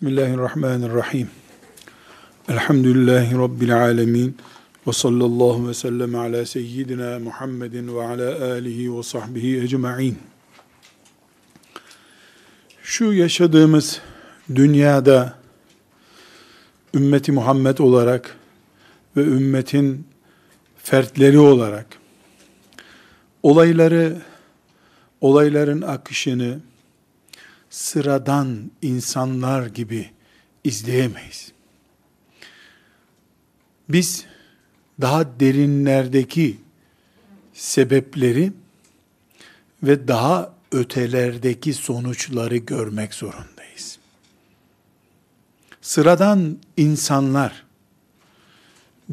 Bismillahirrahmanirrahim. Elhamdülillahi Rabbil alemin. Ve sallallahu ve sellem ala seyyidina Muhammedin ve ala alihi ve sahbihi ecma'in. Şu yaşadığımız dünyada ümmeti Muhammed olarak ve ümmetin fertleri olarak olayları, olayların akışını, sıradan insanlar gibi izleyemeyiz. Biz daha derinlerdeki sebepleri ve daha ötelerdeki sonuçları görmek zorundayız. Sıradan insanlar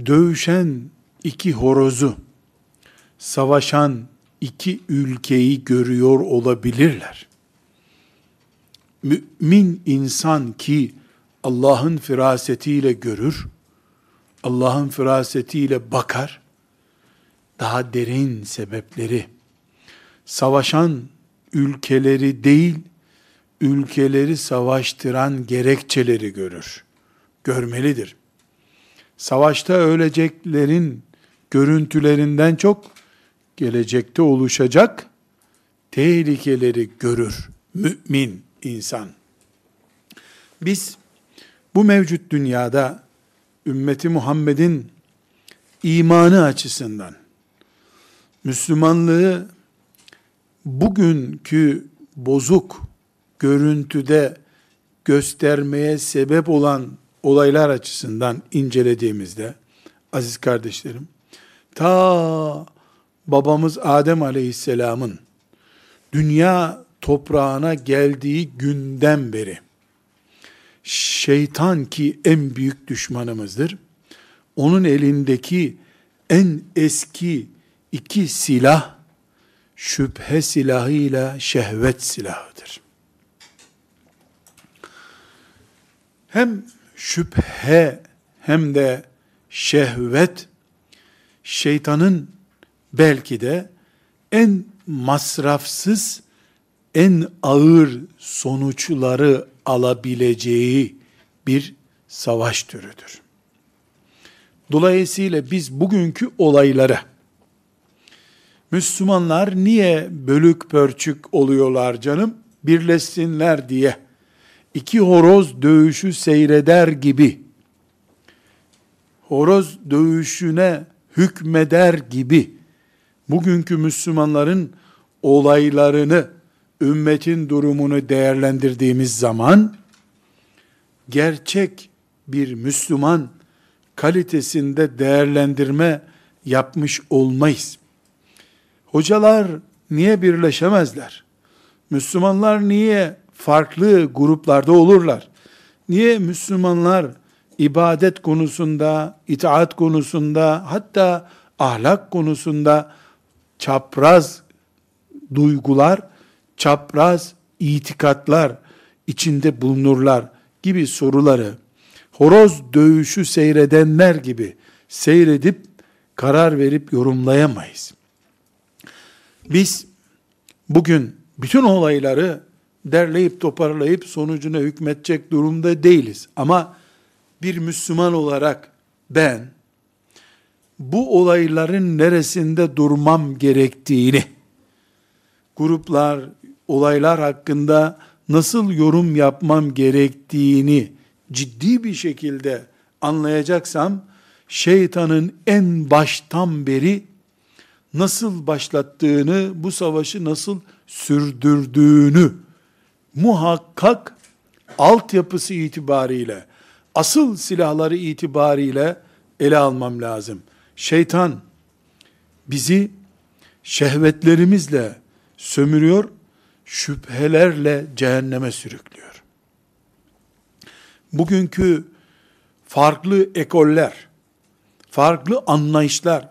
dövüşen iki horozu, savaşan iki ülkeyi görüyor olabilirler mümin insan ki Allah'ın firasetiyle görür, Allah'ın firasetiyle bakar, daha derin sebepleri, savaşan ülkeleri değil, ülkeleri savaştıran gerekçeleri görür, görmelidir. Savaşta öleceklerin görüntülerinden çok, gelecekte oluşacak tehlikeleri görür mümin insan. Biz bu mevcut dünyada ümmeti Muhammed'in imanı açısından Müslümanlığı bugünkü bozuk görüntüde göstermeye sebep olan olaylar açısından incelediğimizde aziz kardeşlerim ta babamız Adem Aleyhisselam'ın dünya toprağına geldiği günden beri şeytan ki en büyük düşmanımızdır. Onun elindeki en eski iki silah şüphe silahıyla şehvet silahıdır. Hem şüphe hem de şehvet şeytanın belki de en masrafsız en ağır sonuçları alabileceği bir savaş türüdür. Dolayısıyla biz bugünkü olayları Müslümanlar niye bölük pörçük oluyorlar canım? Birleşsinler diye iki horoz dövüşü seyreder gibi horoz dövüşüne hükmeder gibi bugünkü Müslümanların olaylarını ümmetin durumunu değerlendirdiğimiz zaman gerçek bir Müslüman kalitesinde değerlendirme yapmış olmayız. Hocalar niye birleşemezler? Müslümanlar niye farklı gruplarda olurlar? Niye Müslümanlar ibadet konusunda, itaat konusunda, hatta ahlak konusunda çapraz duygular çapraz itikatlar içinde bulunurlar gibi soruları horoz dövüşü seyredenler gibi seyredip karar verip yorumlayamayız. Biz bugün bütün olayları derleyip toparlayıp sonucuna hükmetecek durumda değiliz. Ama bir Müslüman olarak ben bu olayların neresinde durmam gerektiğini gruplar, olaylar hakkında nasıl yorum yapmam gerektiğini ciddi bir şekilde anlayacaksam, şeytanın en baştan beri nasıl başlattığını, bu savaşı nasıl sürdürdüğünü muhakkak altyapısı itibariyle, asıl silahları itibariyle ele almam lazım. Şeytan bizi şehvetlerimizle sömürüyor şüphelerle cehenneme sürüklüyor. Bugünkü farklı ekoller, farklı anlayışlar,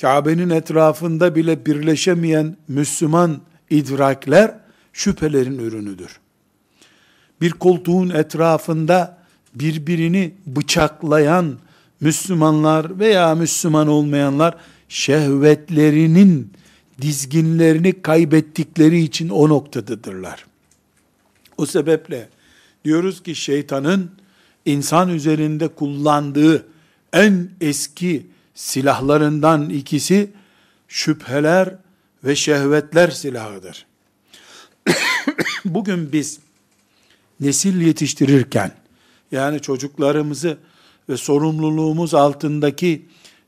Kabe'nin etrafında bile birleşemeyen Müslüman idrakler şüphelerin ürünüdür. Bir koltuğun etrafında birbirini bıçaklayan Müslümanlar veya Müslüman olmayanlar şehvetlerinin dizginlerini kaybettikleri için o noktadadırlar. O sebeple Diyoruz ki şeytanın insan üzerinde kullandığı en eski silahlarından ikisi şüpheler ve şehvetler silahıdır. Bugün biz nesil yetiştirirken yani çocuklarımızı ve sorumluluğumuz altındaki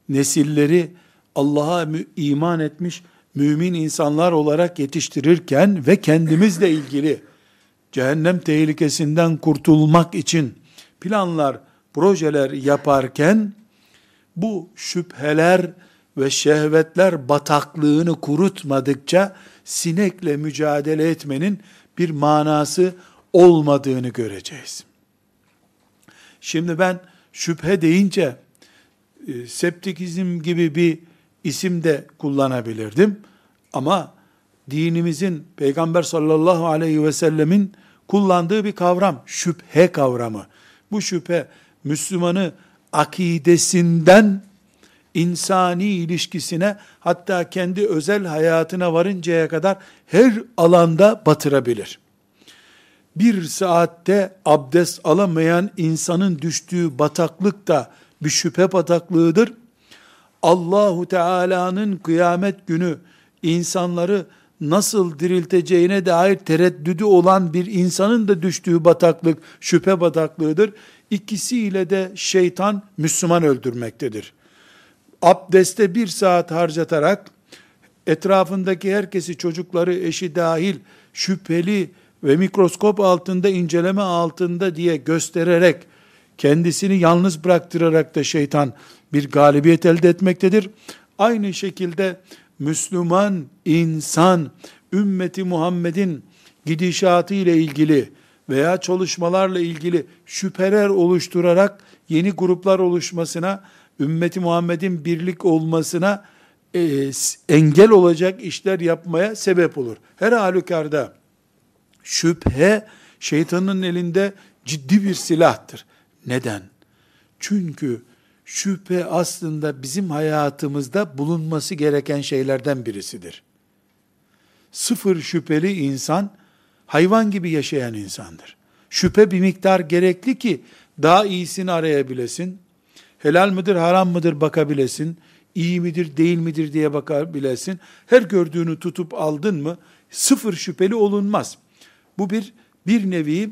nesilleri Allah'a iman etmiş mümin insanlar olarak yetiştirirken ve kendimizle ilgili cehennem tehlikesinden kurtulmak için planlar, projeler yaparken bu şüpheler ve şehvetler bataklığını kurutmadıkça sinekle mücadele etmenin bir manası olmadığını göreceğiz. Şimdi ben şüphe deyince e, septikizm gibi bir isim de kullanabilirdim. Ama dinimizin Peygamber sallallahu aleyhi ve sellemin kullandığı bir kavram, şüphe kavramı. Bu şüphe Müslümanı akidesinden insani ilişkisine hatta kendi özel hayatına varıncaya kadar her alanda batırabilir. Bir saatte abdest alamayan insanın düştüğü bataklık da bir şüphe bataklığıdır. Allahu Teala'nın kıyamet günü insanları nasıl dirilteceğine dair tereddüdü olan bir insanın da düştüğü bataklık şüphe bataklığıdır. İkisiyle de şeytan Müslüman öldürmektedir. Abdeste bir saat harcatarak etrafındaki herkesi çocukları eşi dahil şüpheli ve mikroskop altında inceleme altında diye göstererek kendisini yalnız bıraktırarak da şeytan bir galibiyet elde etmektedir. Aynı şekilde Müslüman insan ümmeti Muhammed'in gidişatı ile ilgili veya çalışmalarla ilgili şüpheler oluşturarak yeni gruplar oluşmasına, ümmeti Muhammed'in birlik olmasına e, engel olacak işler yapmaya sebep olur. Her halükarda şüphe şeytanın elinde ciddi bir silahtır. Neden? Çünkü şüphe aslında bizim hayatımızda bulunması gereken şeylerden birisidir. Sıfır şüpheli insan hayvan gibi yaşayan insandır. Şüphe bir miktar gerekli ki daha iyisini arayabilesin. Helal mıdır, haram mıdır bakabilesin. iyi midir, değil midir diye bakabilesin. Her gördüğünü tutup aldın mı sıfır şüpheli olunmaz. Bu bir bir nevi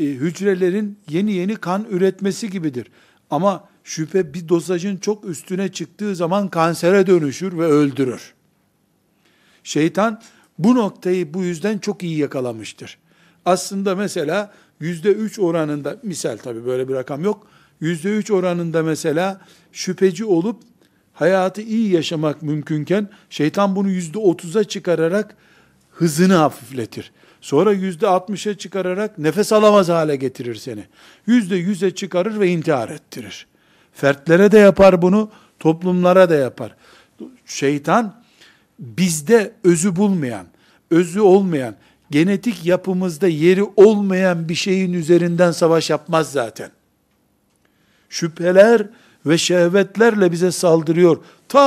e, hücrelerin yeni yeni kan üretmesi gibidir. Ama şüphe bir dozajın çok üstüne çıktığı zaman kansere dönüşür ve öldürür. Şeytan bu noktayı bu yüzden çok iyi yakalamıştır. Aslında mesela yüzde üç oranında, misal tabi böyle bir rakam yok, yüzde üç oranında mesela şüpheci olup hayatı iyi yaşamak mümkünken şeytan bunu yüzde otuza çıkararak hızını hafifletir. Sonra yüzde altmışa çıkararak nefes alamaz hale getirir seni. Yüzde yüze çıkarır ve intihar ettirir. Fertlere de yapar bunu, toplumlara da yapar. Şeytan bizde özü bulmayan, özü olmayan, genetik yapımızda yeri olmayan bir şeyin üzerinden savaş yapmaz zaten. Şüpheler ve şehvetlerle bize saldırıyor. Ta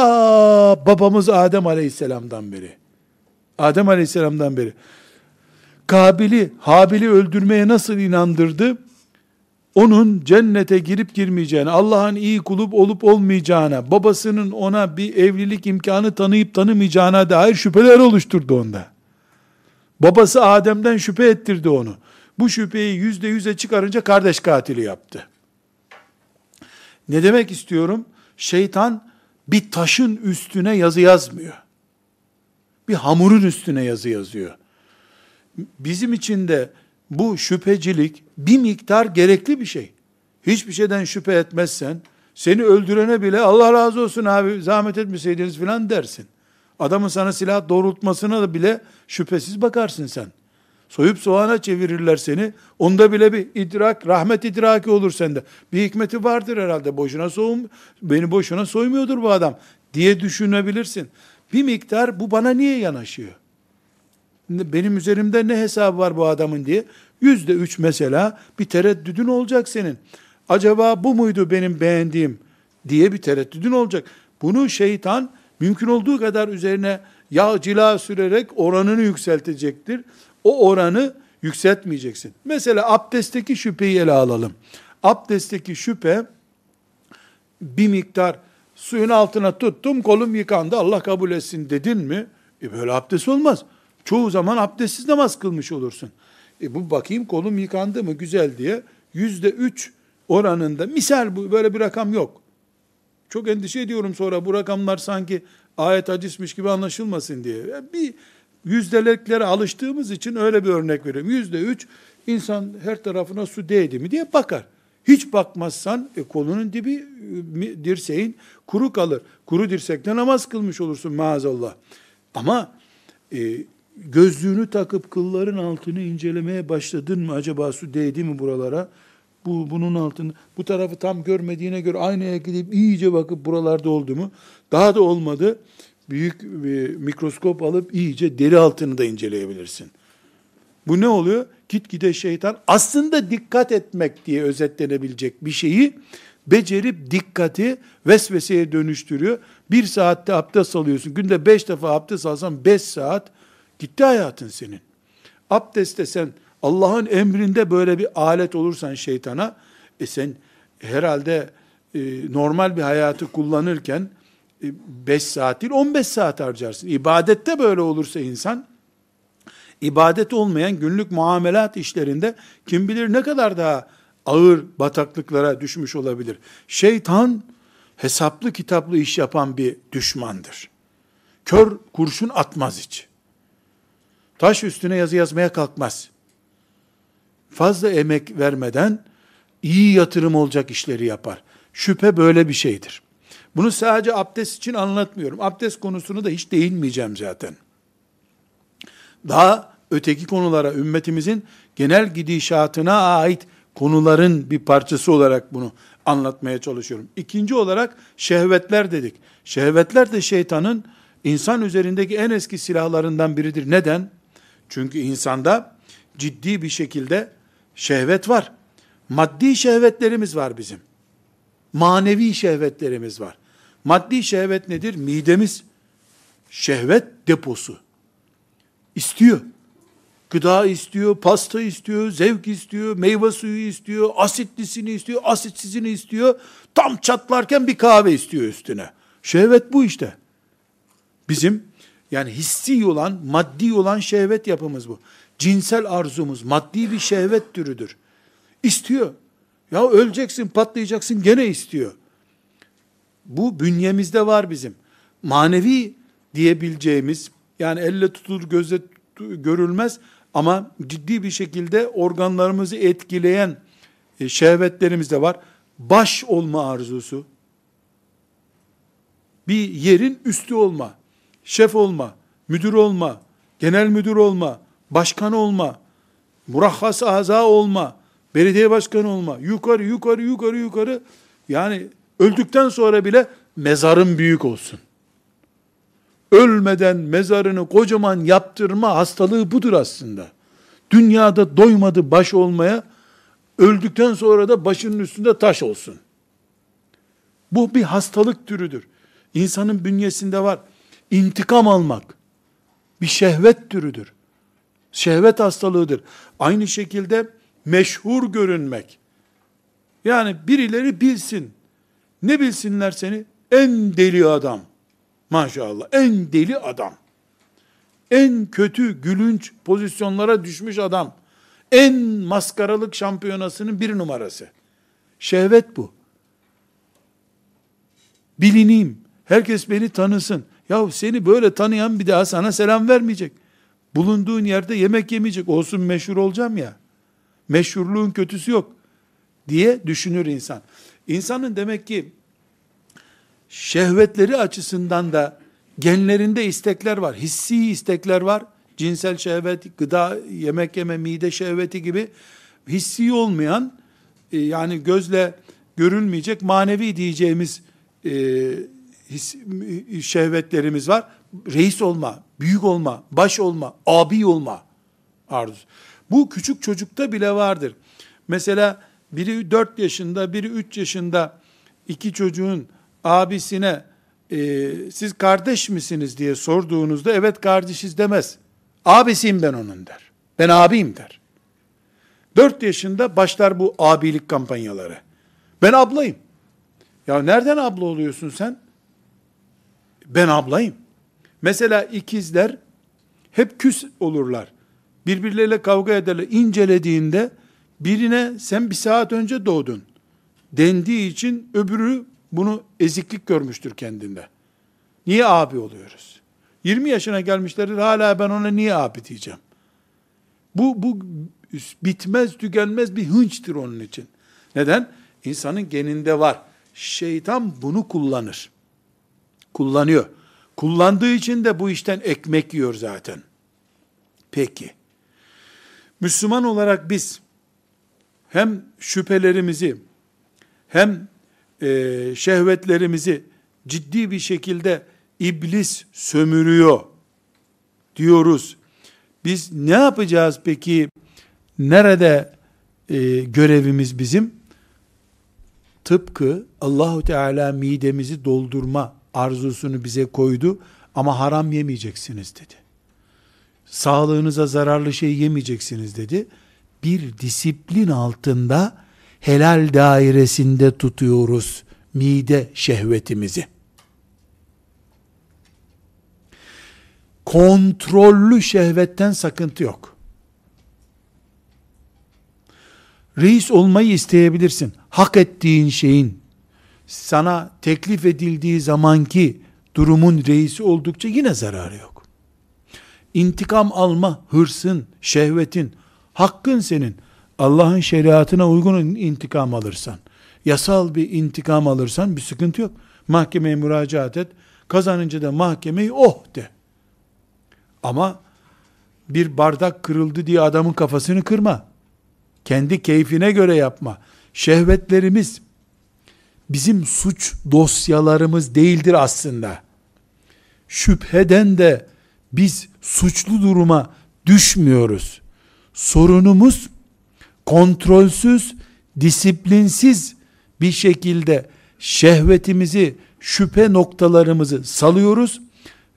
babamız Adem Aleyhisselam'dan beri. Adem Aleyhisselam'dan beri. Kabil'i, Habil'i öldürmeye nasıl inandırdı? Onun cennete girip girmeyeceğine, Allah'ın iyi kulup olup olmayacağına, babasının ona bir evlilik imkanı tanıyıp tanımayacağına dair şüpheler oluşturdu onda. Babası Adem'den şüphe ettirdi onu. Bu şüpheyi yüzde yüze çıkarınca kardeş katili yaptı. Ne demek istiyorum? Şeytan bir taşın üstüne yazı yazmıyor. Bir hamurun üstüne yazı yazıyor bizim için de bu şüphecilik bir miktar gerekli bir şey. Hiçbir şeyden şüphe etmezsen, seni öldürene bile Allah razı olsun abi zahmet etmeseydiniz filan dersin. Adamın sana silah doğrultmasına da bile şüphesiz bakarsın sen. Soyup soğana çevirirler seni. Onda bile bir idrak, rahmet idraki olur sende. Bir hikmeti vardır herhalde. Boşuna soğum, beni boşuna soymuyordur bu adam diye düşünebilirsin. Bir miktar bu bana niye yanaşıyor? Benim üzerimde ne hesabı var bu adamın diye yüzde üç mesela bir tereddüdün olacak senin. Acaba bu muydu benim beğendiğim diye bir tereddüdün olacak. Bunu şeytan mümkün olduğu kadar üzerine yağ cila sürerek oranını yükseltecektir. O oranı yükseltmeyeceksin. Mesela abdestteki şüpheyi ele alalım. Abdestteki şüphe bir miktar suyun altına tuttum kolum yıkandı Allah kabul etsin dedin mi? E böyle abdest olmaz. Çoğu zaman abdestsiz namaz kılmış olursun. E bu bakayım kolum yıkandı mı güzel diye yüzde üç oranında misal bu böyle bir rakam yok. Çok endişe ediyorum sonra bu rakamlar sanki ayet hadismiş gibi anlaşılmasın diye. Bir yüzdeliklere alıştığımız için öyle bir örnek veriyorum. Yüzde üç insan her tarafına su değdi mi diye bakar. Hiç bakmazsan e, kolunun dibi e, dirseğin kuru kalır. Kuru dirsekte namaz kılmış olursun maazallah. Ama e, gözlüğünü takıp kılların altını incelemeye başladın mı? Acaba su değdi mi buralara? Bu bunun altında bu tarafı tam görmediğine göre aynaya gidip iyice bakıp buralarda oldu mu? Daha da olmadı. Büyük bir mikroskop alıp iyice deri altını da inceleyebilirsin. Bu ne oluyor? Gitgide şeytan aslında dikkat etmek diye özetlenebilecek bir şeyi becerip dikkati vesveseye dönüştürüyor. Bir saatte abdest alıyorsun. Günde beş defa abdest alsan beş saat gitti hayatın senin. Abdestte sen Allah'ın emrinde böyle bir alet olursan şeytana, e sen herhalde e, normal bir hayatı kullanırken 5 e, saat değil 15 saat harcarsın. İbadette böyle olursa insan, ibadet olmayan günlük muamelat işlerinde kim bilir ne kadar daha ağır bataklıklara düşmüş olabilir. Şeytan hesaplı kitaplı iş yapan bir düşmandır. Kör kurşun atmaz hiç. Taş üstüne yazı yazmaya kalkmaz fazla emek vermeden iyi yatırım olacak işleri yapar. Şüphe böyle bir şeydir. Bunu sadece abdest için anlatmıyorum. Abdest konusunu da hiç değinmeyeceğim zaten. Daha öteki konulara, ümmetimizin genel gidişatına ait konuların bir parçası olarak bunu anlatmaya çalışıyorum. İkinci olarak şehvetler dedik. Şehvetler de şeytanın insan üzerindeki en eski silahlarından biridir. Neden? Çünkü insanda ciddi bir şekilde Şehvet var. Maddi şehvetlerimiz var bizim. Manevi şehvetlerimiz var. Maddi şehvet nedir? Midemiz şehvet deposu. İstiyor. Gıda istiyor, pasta istiyor, zevk istiyor, meyve suyu istiyor, asitlisini istiyor, asitsizini istiyor. Tam çatlarken bir kahve istiyor üstüne. Şehvet bu işte. Bizim yani hissi olan, maddi olan şehvet yapımız bu cinsel arzumuz maddi bir şehvet türüdür. İstiyor. Ya öleceksin, patlayacaksın gene istiyor. Bu bünyemizde var bizim. Manevi diyebileceğimiz yani elle tutulur, gözle görülmez ama ciddi bir şekilde organlarımızı etkileyen e, şehvetlerimiz de var. Baş olma arzusu, bir yerin üstü olma, şef olma, müdür olma, genel müdür olma, başkan olma, murahhas aza olma, belediye başkanı olma, yukarı yukarı yukarı yukarı, yani öldükten sonra bile mezarın büyük olsun. Ölmeden mezarını kocaman yaptırma hastalığı budur aslında. Dünyada doymadı baş olmaya, öldükten sonra da başının üstünde taş olsun. Bu bir hastalık türüdür. İnsanın bünyesinde var. İntikam almak bir şehvet türüdür. Şehvet hastalığıdır. Aynı şekilde meşhur görünmek. Yani birileri bilsin. Ne bilsinler seni? En deli adam. Maşallah. En deli adam. En kötü gülünç pozisyonlara düşmüş adam. En maskaralık şampiyonasının bir numarası. Şehvet bu. Bilineyim. Herkes beni tanısın. Ya seni böyle tanıyan bir daha sana selam vermeyecek bulunduğun yerde yemek yemeyecek. Olsun meşhur olacağım ya. Meşhurluğun kötüsü yok diye düşünür insan. İnsanın demek ki şehvetleri açısından da genlerinde istekler var. Hissi istekler var. Cinsel şehvet, gıda, yemek yeme, mide şehveti gibi hissi olmayan e, yani gözle görülmeyecek manevi diyeceğimiz e, his, şehvetlerimiz var. Reis olma, büyük olma, baş olma, abi olma arzusu. Bu küçük çocukta bile vardır. Mesela biri 4 yaşında, biri 3 yaşında iki çocuğun abisine e, siz kardeş misiniz diye sorduğunuzda evet kardeşiz demez. Abisiyim ben onun der. Ben abiyim der. 4 yaşında başlar bu abilik kampanyaları. Ben ablayım. Ya nereden abla oluyorsun sen? Ben ablayım. Mesela ikizler hep küs olurlar. Birbirleriyle kavga ederler. İncelediğinde birine sen bir saat önce doğdun dendiği için öbürü bunu eziklik görmüştür kendinde. Niye abi oluyoruz? 20 yaşına gelmişlerdir hala ben ona niye abi diyeceğim. Bu, bu bitmez tükenmez bir hınçtır onun için. Neden? İnsanın geninde var. Şeytan bunu kullanır. Kullanıyor. Kullandığı için de bu işten ekmek yiyor zaten. Peki. Müslüman olarak biz hem şüphelerimizi hem e, şehvetlerimizi ciddi bir şekilde iblis sömürüyor diyoruz. Biz ne yapacağız peki? Nerede e, görevimiz bizim? Tıpkı Allahu Teala midemizi doldurma arzusunu bize koydu ama haram yemeyeceksiniz dedi. Sağlığınıza zararlı şey yemeyeceksiniz dedi. Bir disiplin altında helal dairesinde tutuyoruz mide şehvetimizi. Kontrollü şehvetten sakıntı yok. Reis olmayı isteyebilirsin. Hak ettiğin şeyin sana teklif edildiği zamanki durumun reisi oldukça yine zararı yok. İntikam alma hırsın, şehvetin, hakkın senin. Allah'ın şeriatına uygun intikam alırsan, yasal bir intikam alırsan bir sıkıntı yok. Mahkemeye müracaat et. Kazanınca da mahkemeyi oh de. Ama bir bardak kırıldı diye adamın kafasını kırma. Kendi keyfine göre yapma. Şehvetlerimiz bizim suç dosyalarımız değildir aslında. Şüpheden de biz suçlu duruma düşmüyoruz. Sorunumuz kontrolsüz, disiplinsiz bir şekilde şehvetimizi, şüphe noktalarımızı salıyoruz.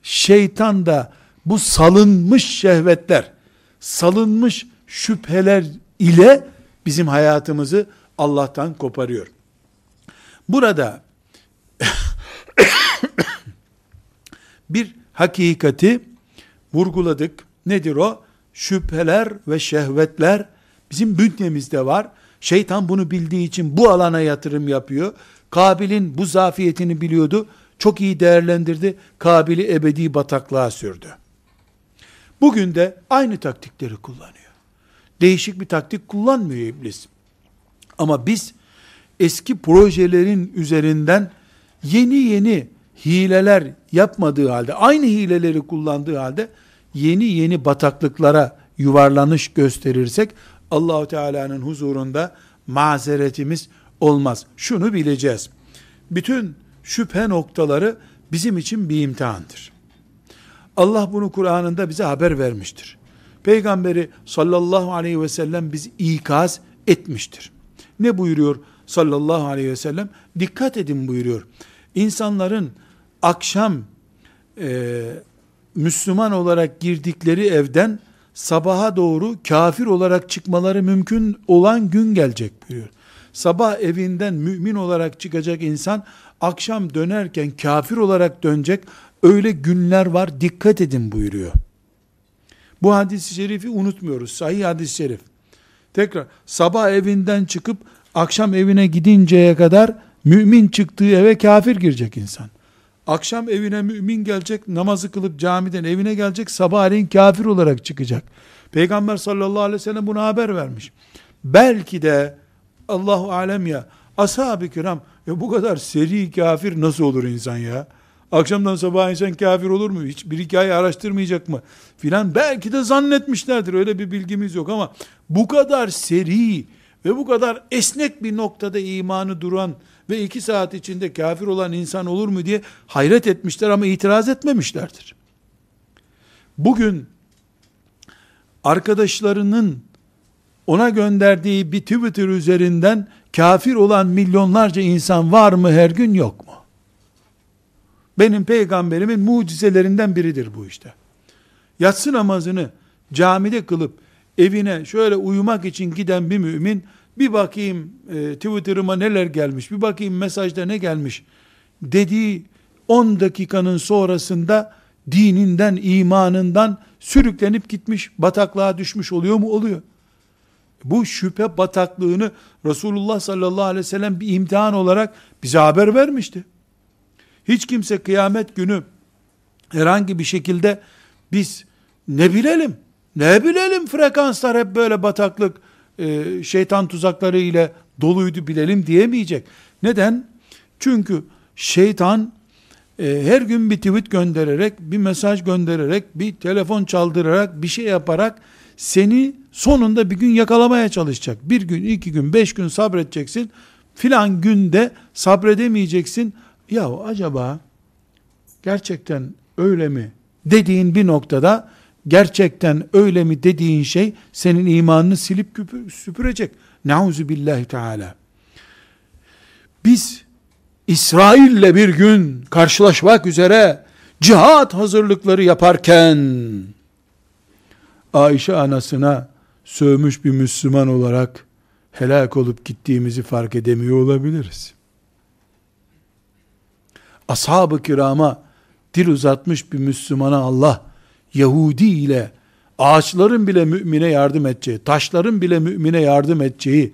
Şeytan da bu salınmış şehvetler, salınmış şüpheler ile bizim hayatımızı Allah'tan koparıyor. Burada bir hakikati vurguladık. Nedir o? Şüpheler ve şehvetler bizim bünyemizde var. Şeytan bunu bildiği için bu alana yatırım yapıyor. Kabil'in bu zafiyetini biliyordu. Çok iyi değerlendirdi. Kabil'i ebedi bataklığa sürdü. Bugün de aynı taktikleri kullanıyor. Değişik bir taktik kullanmıyor iblis. Ama biz eski projelerin üzerinden yeni yeni hileler yapmadığı halde, aynı hileleri kullandığı halde yeni yeni bataklıklara yuvarlanış gösterirsek Allahu Teala'nın huzurunda mazeretimiz olmaz. Şunu bileceğiz. Bütün şüphe noktaları bizim için bir imtihandır. Allah bunu Kur'an'ında bize haber vermiştir. Peygamberi sallallahu aleyhi ve sellem bizi ikaz etmiştir. Ne buyuruyor sallallahu aleyhi ve sellem? Dikkat edin buyuruyor. İnsanların akşam e, Müslüman olarak girdikleri evden sabaha doğru kafir olarak çıkmaları mümkün olan gün gelecek buyuruyor. Sabah evinden mümin olarak çıkacak insan akşam dönerken kafir olarak dönecek öyle günler var dikkat edin buyuruyor. Bu hadis-i şerifi unutmuyoruz. Sahih hadis-i şerif. Tekrar sabah evinden çıkıp akşam evine gidinceye kadar mümin çıktığı eve kafir girecek insan. Akşam evine mümin gelecek, namazı kılıp camiden evine gelecek, sabahleyin kafir olarak çıkacak. Peygamber sallallahu aleyhi ve sellem buna haber vermiş. Belki de Allahu alem ya, ashab-ı kiram, ya bu kadar seri kafir nasıl olur insan ya? Akşamdan sabah insan kafir olur mu? Hiç bir hikaye araştırmayacak mı? Filan belki de zannetmişlerdir. Öyle bir bilgimiz yok ama bu kadar seri ve bu kadar esnek bir noktada imanı duran ve iki saat içinde kafir olan insan olur mu diye hayret etmişler ama itiraz etmemişlerdir. Bugün arkadaşlarının ona gönderdiği bir Twitter üzerinden kafir olan milyonlarca insan var mı her gün yok mu? Benim peygamberimin mucizelerinden biridir bu işte. Yatsı namazını camide kılıp evine şöyle uyumak için giden bir mümin bir bakayım e, Twitter'ıma neler gelmiş, bir bakayım mesajda ne gelmiş dediği 10 dakikanın sonrasında dininden, imanından sürüklenip gitmiş, bataklığa düşmüş oluyor mu? Oluyor. Bu şüphe bataklığını Resulullah sallallahu aleyhi ve sellem bir imtihan olarak bize haber vermişti. Hiç kimse kıyamet günü herhangi bir şekilde biz ne bilelim, ne bilelim frekanslar hep böyle bataklık, e, şeytan tuzakları ile doluydu bilelim diyemeyecek. Neden? Çünkü şeytan e, her gün bir tweet göndererek, bir mesaj göndererek, bir telefon çaldırarak, bir şey yaparak seni sonunda bir gün yakalamaya çalışacak. Bir gün, iki gün, beş gün sabredeceksin. Filan günde sabredemeyeceksin. Ya acaba gerçekten öyle mi dediğin bir noktada gerçekten öyle mi dediğin şey senin imanını silip süpürecek. Nauzu billahi teala. Biz İsrail'le bir gün karşılaşmak üzere cihat hazırlıkları yaparken Ayşe anasına sövmüş bir Müslüman olarak helak olup gittiğimizi fark edemiyor olabiliriz. Ashab-ı kirama dil uzatmış bir Müslümana Allah Yahudi ile ağaçların bile mümine yardım edeceği, taşların bile mümine yardım edeceği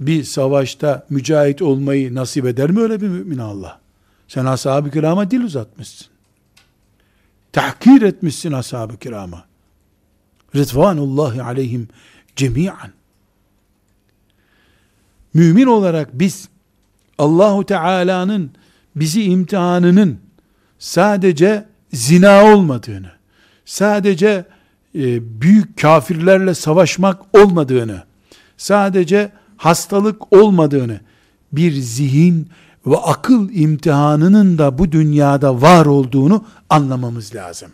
bir savaşta mücahit olmayı nasip eder mi öyle bir mümin Allah? Sen ashab-ı kirama dil uzatmışsın. Tahkir etmişsin ashab-ı kirama. Rıdvanullahi aleyhim cemiyen. Mümin olarak biz Allahu Teala'nın bizi imtihanının sadece zina olmadığını, sadece e, büyük kafirlerle savaşmak olmadığını, sadece hastalık olmadığını, bir zihin ve akıl imtihanının da bu dünyada var olduğunu anlamamız lazım.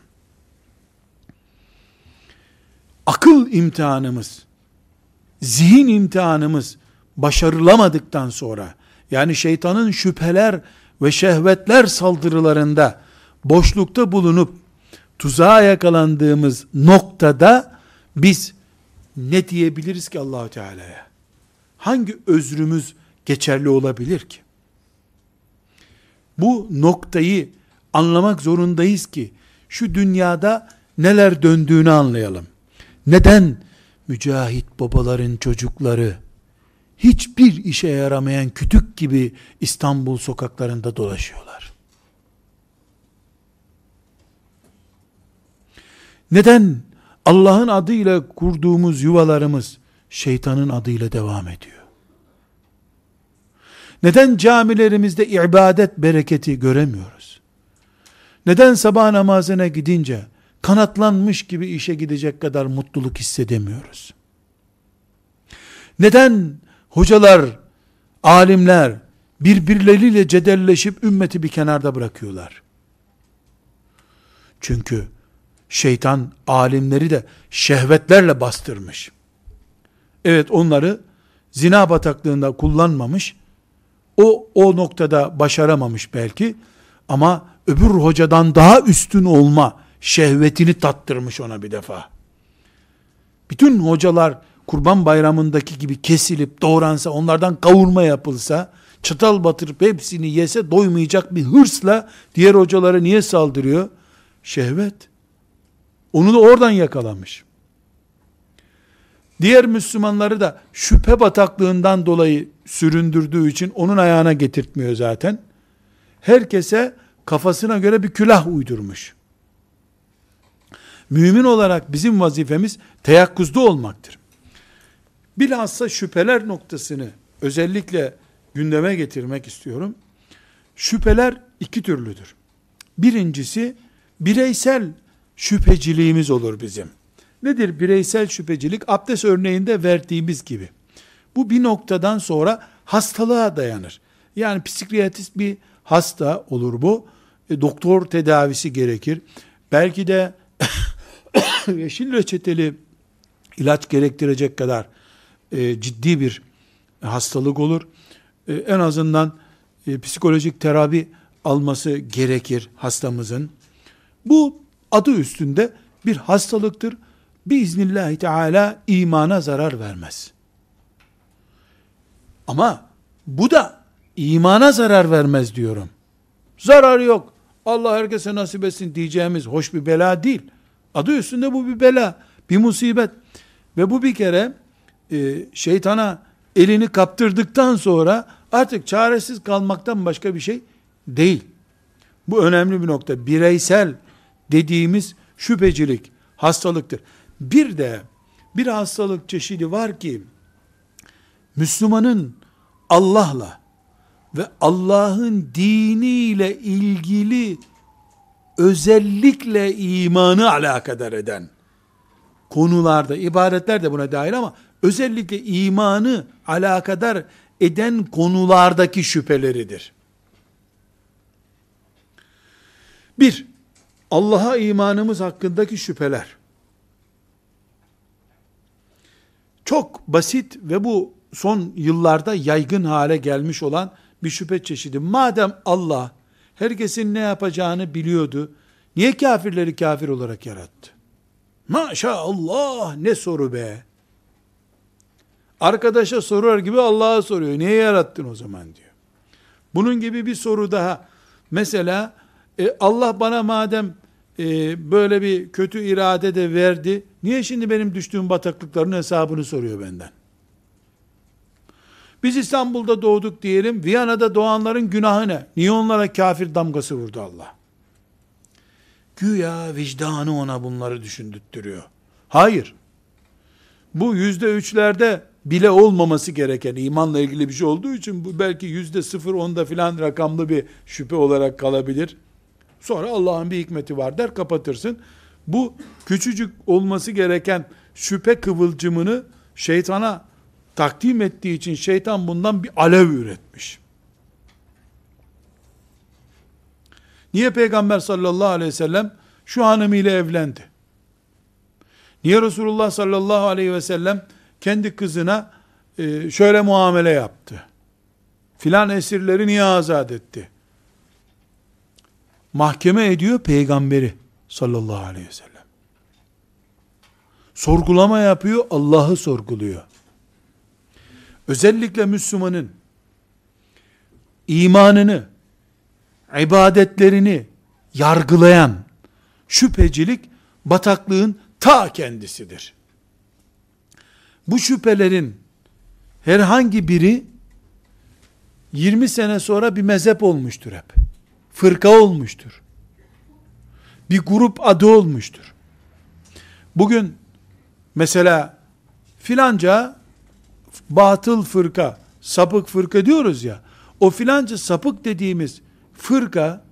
Akıl imtihanımız, zihin imtihanımız başarılamadıktan sonra, yani şeytanın şüpheler ve şehvetler saldırılarında boşlukta bulunup tuzağa yakalandığımız noktada biz ne diyebiliriz ki Allahu Teala'ya? Hangi özrümüz geçerli olabilir ki? Bu noktayı anlamak zorundayız ki şu dünyada neler döndüğünü anlayalım. Neden mücahit babaların çocukları hiçbir işe yaramayan kütük gibi İstanbul sokaklarında dolaşıyorlar? Neden Allah'ın adıyla kurduğumuz yuvalarımız şeytanın adıyla devam ediyor? Neden camilerimizde ibadet bereketi göremiyoruz? Neden sabah namazına gidince kanatlanmış gibi işe gidecek kadar mutluluk hissedemiyoruz? Neden hocalar, alimler birbirleriyle cedelleşip ümmeti bir kenarda bırakıyorlar? Çünkü şeytan alimleri de şehvetlerle bastırmış. Evet onları zina bataklığında kullanmamış. O o noktada başaramamış belki ama öbür hocadan daha üstün olma şehvetini tattırmış ona bir defa. Bütün hocalar kurban bayramındaki gibi kesilip doğransa, onlardan kavurma yapılsa, çatal batırıp hepsini yese doymayacak bir hırsla diğer hocalara niye saldırıyor? Şehvet. Onu da oradan yakalamış. Diğer Müslümanları da şüphe bataklığından dolayı süründürdüğü için onun ayağına getirtmiyor zaten. Herkese kafasına göre bir külah uydurmuş. Mümin olarak bizim vazifemiz teyakkuzda olmaktır. Bilhassa şüpheler noktasını özellikle gündeme getirmek istiyorum. Şüpheler iki türlüdür. Birincisi bireysel şüpheciliğimiz olur bizim. Nedir bireysel şüphecilik? Abdest örneğinde verdiğimiz gibi. Bu bir noktadan sonra hastalığa dayanır. Yani psikiyatrist bir hasta olur bu. E, doktor tedavisi gerekir. Belki de yeşil reçeteli ilaç gerektirecek kadar e, ciddi bir hastalık olur. E, en azından e, psikolojik terapi alması gerekir hastamızın. Bu adı üstünde bir hastalıktır. biiznillahü teala imana zarar vermez. Ama bu da imana zarar vermez diyorum. Zarar yok. Allah herkese nasip etsin diyeceğimiz hoş bir bela değil. Adı üstünde bu bir bela, bir musibet. Ve bu bir kere e, şeytana elini kaptırdıktan sonra artık çaresiz kalmaktan başka bir şey değil. Bu önemli bir nokta. Bireysel dediğimiz şüphecilik hastalıktır. Bir de bir hastalık çeşidi var ki Müslümanın Allah'la ve Allah'ın diniyle ilgili özellikle imanı alakadar eden konularda, ibadetler de buna dahil ama özellikle imanı alakadar eden konulardaki şüpheleridir. Bir, Allah'a imanımız hakkındaki şüpheler. Çok basit ve bu son yıllarda yaygın hale gelmiş olan bir şüphe çeşidi. Madem Allah herkesin ne yapacağını biliyordu, niye kafirleri kafir olarak yarattı? Maşallah ne soru be. Arkadaşa sorar gibi Allah'a soruyor. Niye yarattın o zaman diyor. Bunun gibi bir soru daha. Mesela e, Allah bana madem e, böyle bir kötü irade de verdi, niye şimdi benim düştüğüm bataklıkların hesabını soruyor benden? Biz İstanbul'da doğduk diyelim, Viyana'da doğanların günahı ne? Niye onlara kafir damgası vurdu Allah? Güya vicdanı ona bunları düşündürtüyor. Hayır. Bu yüzde üçlerde bile olmaması gereken imanla ilgili bir şey olduğu için bu belki yüzde sıfır onda filan rakamlı bir şüphe olarak kalabilir. Sonra Allah'ın bir hikmeti var der kapatırsın. Bu küçücük olması gereken şüphe kıvılcımını şeytana takdim ettiği için şeytan bundan bir alev üretmiş. Niye Peygamber sallallahu aleyhi ve sellem şu hanımıyla evlendi? Niye Resulullah sallallahu aleyhi ve sellem kendi kızına e, şöyle muamele yaptı? Filan esirleri niye azat etti? Mahkeme ediyor peygamberi sallallahu aleyhi ve sellem. Sorgulama yapıyor, Allah'ı sorguluyor. Özellikle Müslümanın imanını, ibadetlerini yargılayan şüphecilik bataklığın ta kendisidir. Bu şüphelerin herhangi biri 20 sene sonra bir mezhep olmuştur hep. Fırka olmuştur. Bir grup adı olmuştur. Bugün mesela filanca batıl fırka, sapık fırka diyoruz ya, o filanca sapık dediğimiz fırka,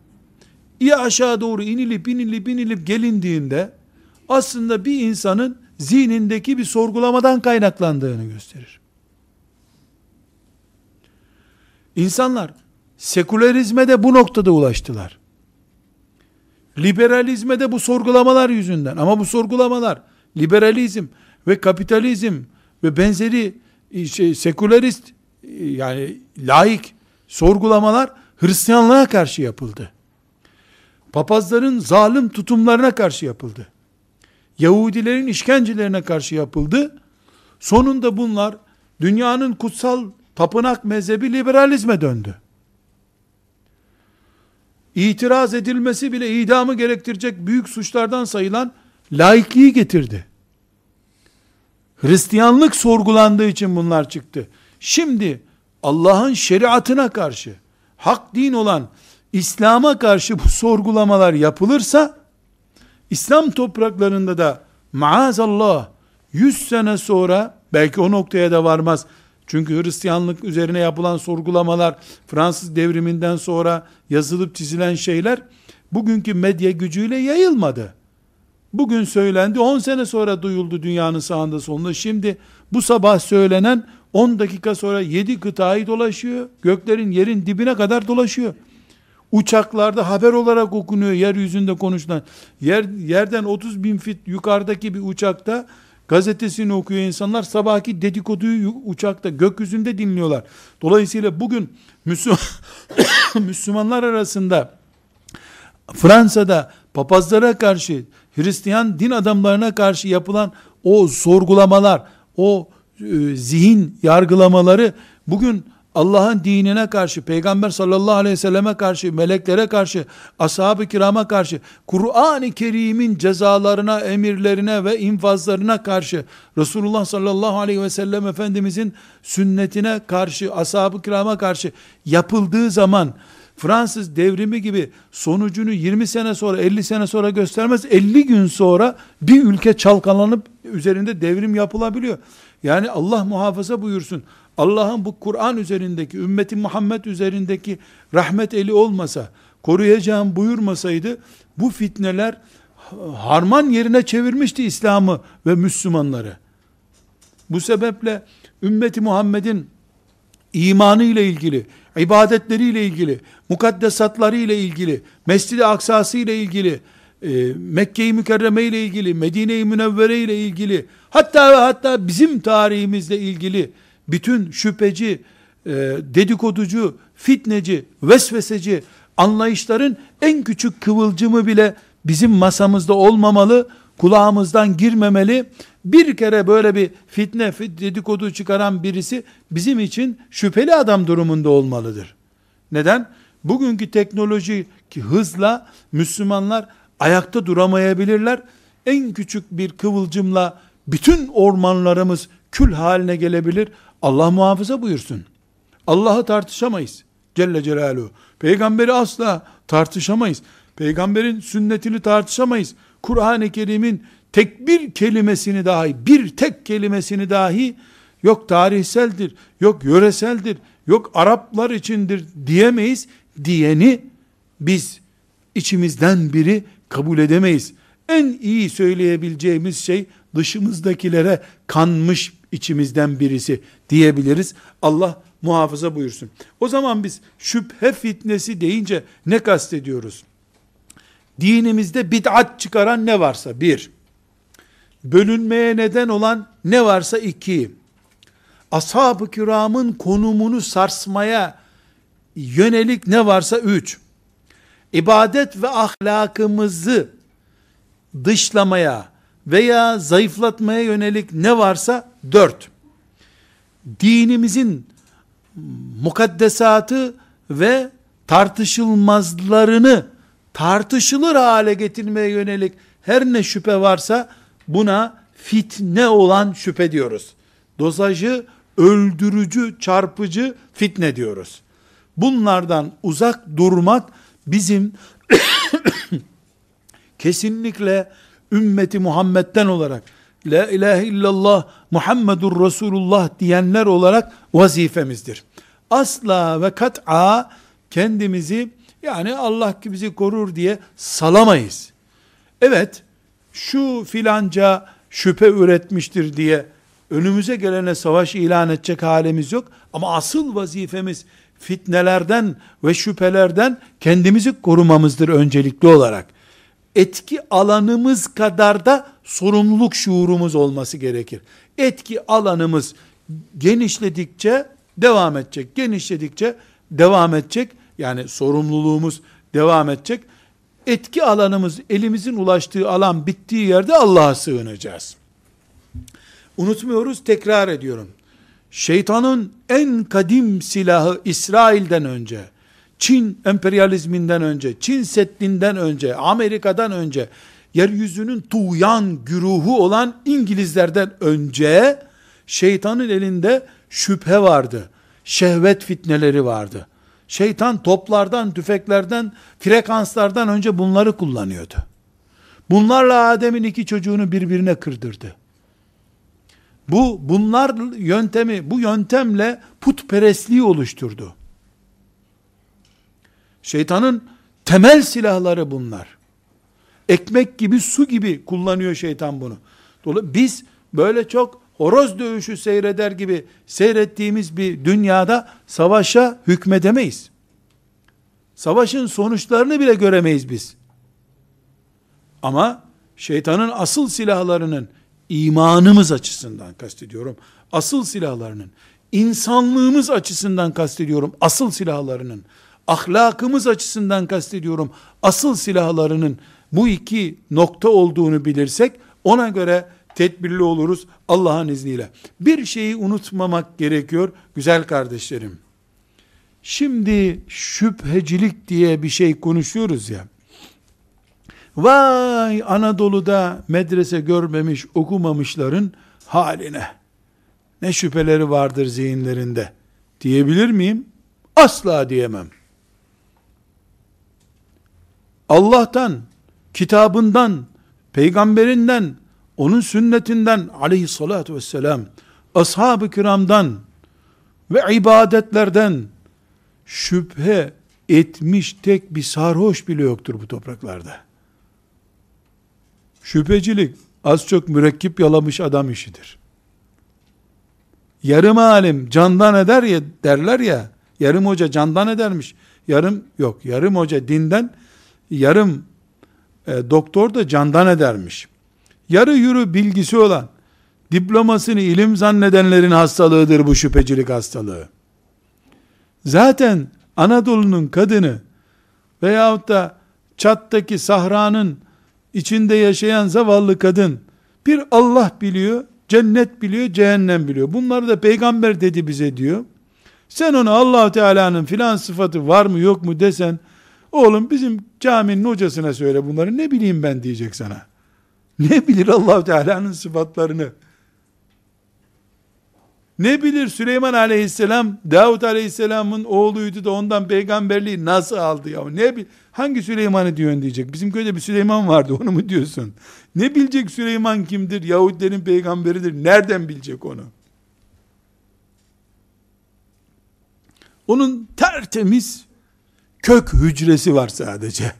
ya aşağı doğru inilip inilip inilip gelindiğinde, aslında bir insanın zihnindeki bir sorgulamadan kaynaklandığını gösterir. İnsanlar sekülerizme de bu noktada ulaştılar. Liberalizme de bu sorgulamalar yüzünden. Ama bu sorgulamalar liberalizm ve kapitalizm ve benzeri şey, sekülerist yani laik sorgulamalar Hristiyanlığa karşı yapıldı. Papazların zalim tutumlarına karşı yapıldı. Yahudilerin işkencelerine karşı yapıldı. Sonunda bunlar dünyanın kutsal tapınak mezhebi liberalizme döndü. İtiraz edilmesi bile idamı gerektirecek büyük suçlardan sayılan laikliği getirdi. Hristiyanlık sorgulandığı için bunlar çıktı. Şimdi Allah'ın şeriatına karşı, hak din olan İslam'a karşı bu sorgulamalar yapılırsa, İslam topraklarında da maazallah 100 sene sonra belki o noktaya da varmaz. Çünkü Hristiyanlık üzerine yapılan sorgulamalar Fransız devriminden sonra yazılıp çizilen şeyler bugünkü medya gücüyle yayılmadı. Bugün söylendi 10 sene sonra duyuldu dünyanın sağında solunda. Şimdi bu sabah söylenen 10 dakika sonra 7 kıtayı dolaşıyor. Göklerin yerin dibine kadar dolaşıyor. Uçaklarda haber olarak okunuyor yeryüzünde konuşulan. Yer, yerden 30 bin fit yukarıdaki bir uçakta gazetesini okuyor insanlar. Sabahki dedikoduyu uçakta gökyüzünde dinliyorlar. Dolayısıyla bugün Müslüman, Müslümanlar arasında Fransa'da papazlara karşı Hristiyan din adamlarına karşı yapılan o sorgulamalar, o e, zihin yargılamaları bugün Allah'ın dinine karşı, Peygamber sallallahu aleyhi ve selleme karşı, meleklere karşı, ashab-ı kirama karşı, Kur'an-ı Kerim'in cezalarına, emirlerine ve infazlarına karşı, Resulullah sallallahu aleyhi ve sellem Efendimizin sünnetine karşı, ashab-ı kirama karşı yapıldığı zaman, Fransız devrimi gibi sonucunu 20 sene sonra 50 sene sonra göstermez 50 gün sonra bir ülke çalkalanıp üzerinde devrim yapılabiliyor. Yani Allah muhafaza buyursun. Allah'ın bu Kur'an üzerindeki, ümmeti Muhammed üzerindeki rahmet eli olmasa, koruyacağım buyurmasaydı, bu fitneler harman yerine çevirmişti İslam'ı ve Müslümanları. Bu sebeple ümmeti Muhammed'in imanı ile ilgili, ibadetleri ile ilgili, mukaddesatları ile ilgili, Mescid-i Aksası ile ilgili, e, Mekke-i Mükerreme ile ilgili, Medine-i Münevvere ile ilgili, hatta ve hatta bizim tarihimizle ilgili bütün şüpheci, e, dedikoducu, fitneci, vesveseci anlayışların en küçük kıvılcımı bile bizim masamızda olmamalı, kulağımızdan girmemeli. Bir kere böyle bir fitne, dedikodu çıkaran birisi bizim için şüpheli adam durumunda olmalıdır. Neden? Bugünkü teknoloji hızla Müslümanlar ayakta duramayabilirler. En küçük bir kıvılcımla bütün ormanlarımız kül haline gelebilir. Allah muhafaza buyursun. Allah'ı tartışamayız. Celle Celaluhu. Peygamberi asla tartışamayız. Peygamberin sünnetini tartışamayız. Kur'an-ı Kerim'in tek bir kelimesini dahi, bir tek kelimesini dahi yok tarihseldir, yok yöreseldir, yok Araplar içindir diyemeyiz. Diyeni biz içimizden biri kabul edemeyiz. En iyi söyleyebileceğimiz şey dışımızdakilere kanmış içimizden birisi diyebiliriz. Allah muhafaza buyursun. O zaman biz şüphe fitnesi deyince ne kastediyoruz? Dinimizde bid'at çıkaran ne varsa bir, bölünmeye neden olan ne varsa iki, ashab-ı kiramın konumunu sarsmaya yönelik ne varsa üç, ibadet ve ahlakımızı dışlamaya veya zayıflatmaya yönelik ne varsa dört. Dinimizin mukaddesatı ve tartışılmazlarını tartışılır hale getirmeye yönelik her ne şüphe varsa buna fitne olan şüphe diyoruz. Dozajı öldürücü, çarpıcı fitne diyoruz. Bunlardan uzak durmak bizim kesinlikle ümmeti Muhammed'den olarak La ilahe illallah Muhammedur Resulullah diyenler olarak vazifemizdir. Asla ve kat'a kendimizi yani Allah bizi korur diye salamayız. Evet, şu filanca şüphe üretmiştir diye önümüze gelene savaş ilan edecek halimiz yok. Ama asıl vazifemiz fitnelerden ve şüphelerden kendimizi korumamızdır öncelikli olarak. Etki alanımız kadar da sorumluluk şuurumuz olması gerekir. Etki alanımız genişledikçe devam edecek. Genişledikçe devam edecek. Yani sorumluluğumuz devam edecek. Etki alanımız, elimizin ulaştığı alan bittiği yerde Allah'a sığınacağız. Unutmuyoruz, tekrar ediyorum. Şeytanın en kadim silahı İsrail'den önce, Çin emperyalizminden önce, Çin Seddi'nden önce, Amerika'dan önce, yeryüzünün tuğyan güruhu olan İngilizlerden önce, şeytanın elinde şüphe vardı. Şehvet fitneleri vardı. Şeytan toplardan, tüfeklerden, frekanslardan önce bunları kullanıyordu. Bunlarla Adem'in iki çocuğunu birbirine kırdırdı. Bu bunlar yöntemi, bu yöntemle putperestliği oluşturdu. Şeytanın temel silahları bunlar. Ekmek gibi, su gibi kullanıyor şeytan bunu. Dolayısıyla biz böyle çok horoz dövüşü seyreder gibi seyrettiğimiz bir dünyada savaşa hükmedemeyiz. Savaşın sonuçlarını bile göremeyiz biz. Ama şeytanın asıl silahlarının imanımız açısından kastediyorum. Asıl silahlarının insanlığımız açısından kastediyorum. Asıl silahlarının ahlakımız açısından kastediyorum. Asıl silahlarının bu iki nokta olduğunu bilirsek ona göre tedbirli oluruz Allah'ın izniyle. Bir şeyi unutmamak gerekiyor güzel kardeşlerim. Şimdi şüphecilik diye bir şey konuşuyoruz ya. Vay Anadolu'da medrese görmemiş, okumamışların haline. Ne şüpheleri vardır zihinlerinde diyebilir miyim? Asla diyemem. Allah'tan, kitabından, peygamberinden, onun sünnetinden aleyhissalatü vesselam, ashab-ı kiramdan ve ibadetlerden şüphe etmiş tek bir sarhoş bile yoktur bu topraklarda. Şüphecilik az çok mürekkip yalamış adam işidir. Yarım alim candan eder ya derler ya, yarım hoca candan edermiş. Yarım yok, yarım hoca dinden, yarım e, doktor da candan edermiş. Yarı yürü bilgisi olan, diplomasını ilim zannedenlerin hastalığıdır bu şüphecilik hastalığı. Zaten Anadolu'nun kadını veyahut da Çat'taki sahranın içinde yaşayan zavallı kadın bir Allah biliyor, cennet biliyor, cehennem biliyor. Bunları da peygamber dedi bize diyor. Sen ona allah Teala'nın filan sıfatı var mı yok mu desen, oğlum bizim caminin hocasına söyle bunları ne bileyim ben diyecek sana. Ne bilir allah Teala'nın sıfatlarını? Ne bilir Süleyman aleyhisselam Davut aleyhisselamın oğluydu da ondan peygamberliği nasıl aldı ya? Ne bil hangi Süleyman'ı diyorsun diyecek. Bizim köyde bir Süleyman vardı onu mu diyorsun? Ne bilecek Süleyman kimdir? Yahudilerin peygamberidir. Nereden bilecek onu? Onun tertemiz kök hücresi var sadece.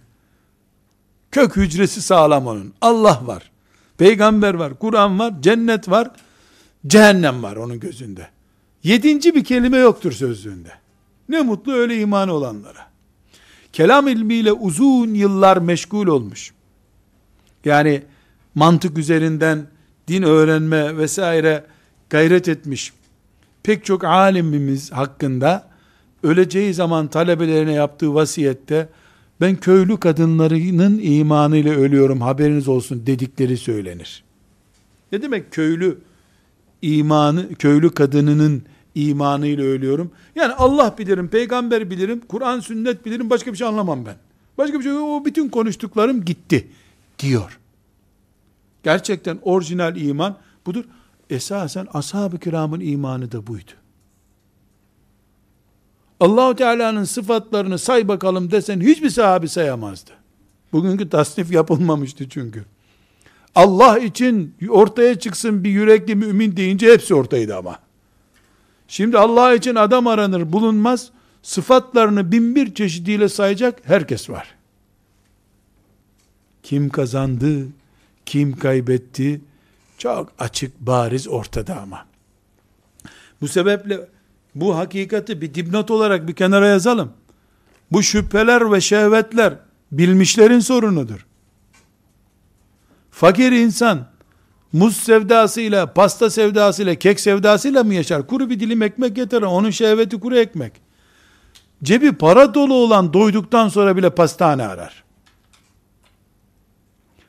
Kök hücresi sağlam onun. Allah var. Peygamber var. Kur'an var. Cennet var. Cehennem var onun gözünde. Yedinci bir kelime yoktur sözlüğünde. Ne mutlu öyle imanı olanlara. Kelam ilmiyle uzun yıllar meşgul olmuş. Yani mantık üzerinden din öğrenme vesaire gayret etmiş. Pek çok alimimiz hakkında öleceği zaman talebelerine yaptığı vasiyette ben köylü kadınlarının imanıyla ölüyorum haberiniz olsun dedikleri söylenir. Ne demek köylü imanı, köylü kadınının imanıyla ölüyorum. Yani Allah bilirim, peygamber bilirim, Kur'an sünnet bilirim, başka bir şey anlamam ben. Başka bir şey o bütün konuştuklarım gitti diyor. Gerçekten orijinal iman budur. Esasen ashab-ı kiramın imanı da buydu. Allahu Teala'nın sıfatlarını say bakalım desen hiçbir sahabi sayamazdı. Bugünkü tasnif yapılmamıştı çünkü. Allah için ortaya çıksın bir yürekli mümin deyince hepsi ortaydı ama. Şimdi Allah için adam aranır bulunmaz, sıfatlarını bin bir çeşidiyle sayacak herkes var. Kim kazandı, kim kaybetti, çok açık, bariz ortada ama. Bu sebeple bu hakikati bir dipnot olarak bir kenara yazalım. Bu şüpheler ve şehvetler bilmişlerin sorunudur. Fakir insan muz sevdasıyla, pasta sevdasıyla, kek sevdasıyla mı yaşar? Kuru bir dilim ekmek yeter. Onun şehveti kuru ekmek. Cebi para dolu olan doyduktan sonra bile pastane arar.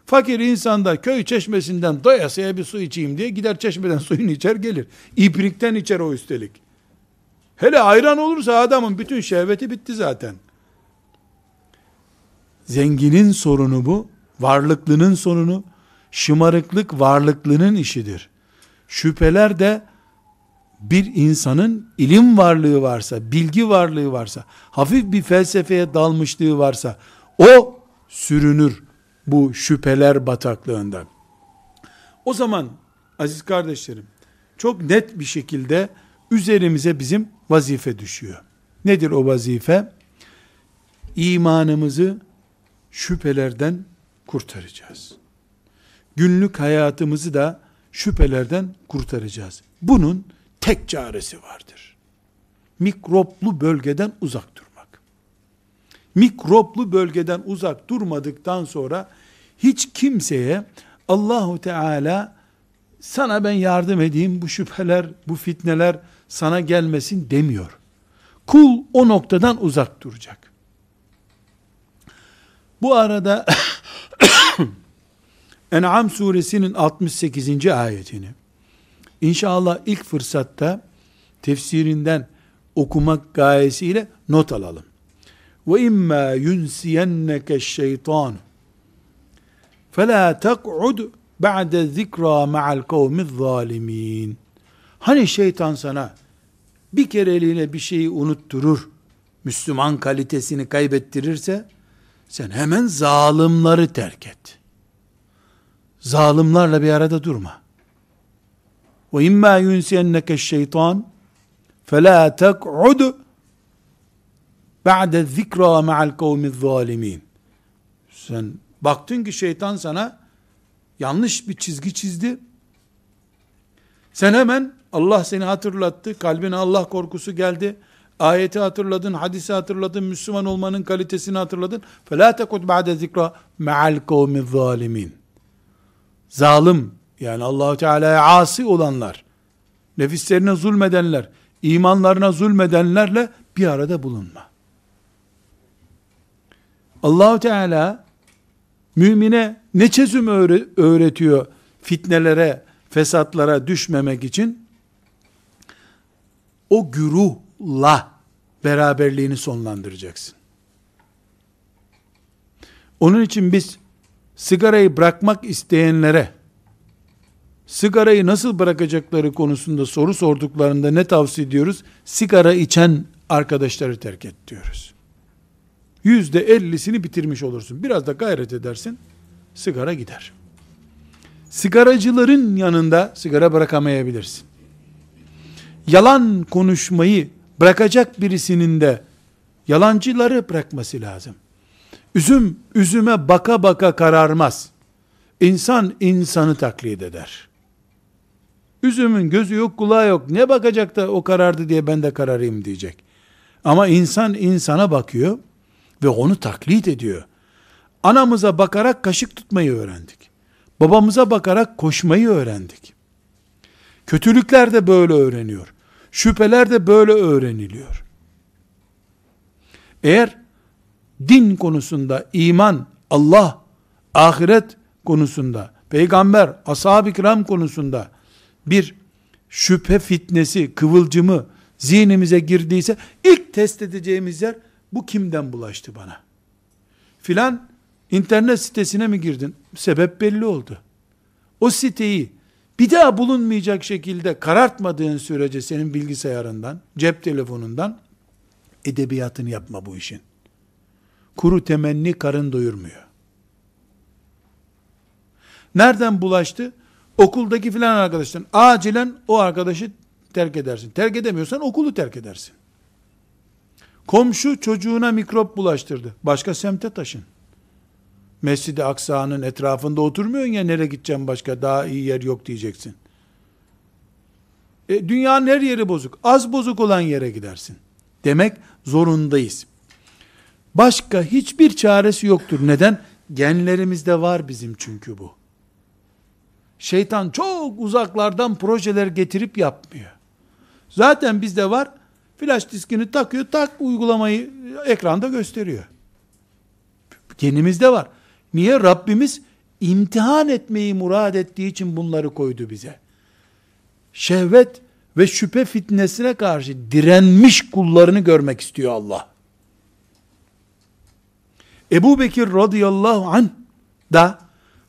Fakir insan da köy çeşmesinden doyasıya bir su içeyim diye gider çeşmeden suyunu içer gelir. İbrikten içer o üstelik. Hele ayran olursa adamın bütün şehveti bitti zaten. Zenginin sorunu bu. Varlıklının sorunu şımarıklık varlıklının işidir. Şüpheler de bir insanın ilim varlığı varsa, bilgi varlığı varsa, hafif bir felsefeye dalmışlığı varsa, o sürünür bu şüpheler bataklığında. O zaman aziz kardeşlerim, çok net bir şekilde üzerimize bizim vazife düşüyor. Nedir o vazife? İmanımızı şüphelerden kurtaracağız günlük hayatımızı da şüphelerden kurtaracağız. Bunun tek çaresi vardır. Mikroplu bölgeden uzak durmak. Mikroplu bölgeden uzak durmadıktan sonra hiç kimseye Allahu Teala sana ben yardım edeyim bu şüpheler, bu fitneler sana gelmesin demiyor. Kul o noktadan uzak duracak. Bu arada En'am suresinin 68. ayetini inşallah ilk fırsatta tefsirinden okumak gayesiyle not alalım. Ve imma yunsiyenneke şeytan fela tek'ud ba'de zikra ma'al kavmi zalimin.'' Hani şeytan sana bir kereliğine bir şeyi unutturur, Müslüman kalitesini kaybettirirse, sen hemen zalimleri terk et. Zalimlerle bir arada durma. Ve imma yunsiyenneke şeytan فَلَا تَقْعُدْ بَعْدَ الذِّكْرَى مَعَ الْقَوْمِ الظَّالِمِينَ Sen baktın ki şeytan sana yanlış bir çizgi çizdi. Sen hemen Allah seni hatırlattı, kalbine Allah korkusu geldi. Ayeti hatırladın, hadisi hatırladın, Müslüman olmanın kalitesini hatırladın. فَلَا تَكُدْ بَعْدَ ذِكْرَى مَعَ الْقَوْمِ الظَّالِمِينَ Zalim, yani Allahu Teala'ya asi olanlar, nefislerine zulmedenler, imanlarına zulmedenlerle bir arada bulunma. Allahu Teala mümine ne çözüm öğretiyor fitnelere, fesatlara düşmemek için? O güruhla beraberliğini sonlandıracaksın. Onun için biz sigarayı bırakmak isteyenlere sigarayı nasıl bırakacakları konusunda soru sorduklarında ne tavsiye ediyoruz? Sigara içen arkadaşları terk et diyoruz. Yüzde ellisini bitirmiş olursun. Biraz da gayret edersin, sigara gider. Sigaracıların yanında sigara bırakamayabilirsin. Yalan konuşmayı bırakacak birisinin de yalancıları bırakması lazım. Üzüm üzüme baka baka kararmaz. İnsan insanı taklit eder. Üzümün gözü yok kulağı yok. Ne bakacak da o karardı diye ben de kararayım diyecek. Ama insan insana bakıyor ve onu taklit ediyor. Anamıza bakarak kaşık tutmayı öğrendik. Babamıza bakarak koşmayı öğrendik. Kötülükler de böyle öğreniyor. Şüpheler de böyle öğreniliyor. Eğer din konusunda iman, Allah, ahiret konusunda, peygamber, ashab-ı kiram konusunda bir şüphe fitnesi, kıvılcımı zihnimize girdiyse ilk test edeceğimiz yer bu kimden bulaştı bana? Filan internet sitesine mi girdin? Sebep belli oldu. O siteyi bir daha bulunmayacak şekilde karartmadığın sürece senin bilgisayarından, cep telefonundan edebiyatını yapma bu işin. Kuru temenni karın doyurmuyor. Nereden bulaştı? Okuldaki filan arkadaştan. Acilen o arkadaşı terk edersin. Terk edemiyorsan okulu terk edersin. Komşu çocuğuna mikrop bulaştırdı. Başka semte taşın. Mescid-i Aksa'nın etrafında oturmuyorsun ya nereye gideceğim başka daha iyi yer yok diyeceksin. E, dünyanın her yeri bozuk. Az bozuk olan yere gidersin. Demek zorundayız. Başka hiçbir çaresi yoktur. Neden? Genlerimizde var bizim çünkü bu. Şeytan çok uzaklardan projeler getirip yapmıyor. Zaten bizde var. Flash diskini takıyor, tak uygulamayı ekranda gösteriyor. Genimizde var. Niye? Rabbimiz imtihan etmeyi murad ettiği için bunları koydu bize. Şehvet ve şüphe fitnesine karşı direnmiş kullarını görmek istiyor Allah. Ebu Bekir radıyallahu anh da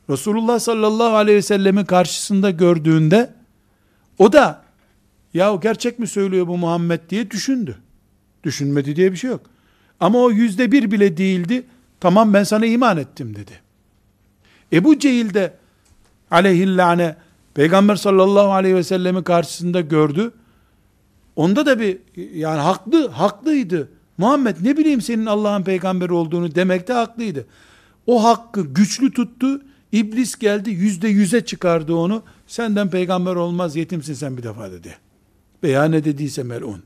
Resulullah sallallahu aleyhi ve sellemin karşısında gördüğünde o da ya gerçek mi söylüyor bu Muhammed diye düşündü. Düşünmedi diye bir şey yok. Ama o yüzde bir bile değildi. Tamam ben sana iman ettim dedi. Ebu Cehil de aleyhillâne Peygamber sallallahu aleyhi ve sellemi karşısında gördü. Onda da bir yani haklı, haklıydı. Muhammed ne bileyim senin Allah'ın peygamberi olduğunu demekte haklıydı. O hakkı güçlü tuttu. İblis geldi yüzde yüze çıkardı onu. Senden peygamber olmaz yetimsin sen bir defa dedi. Veya ne dediyse melun.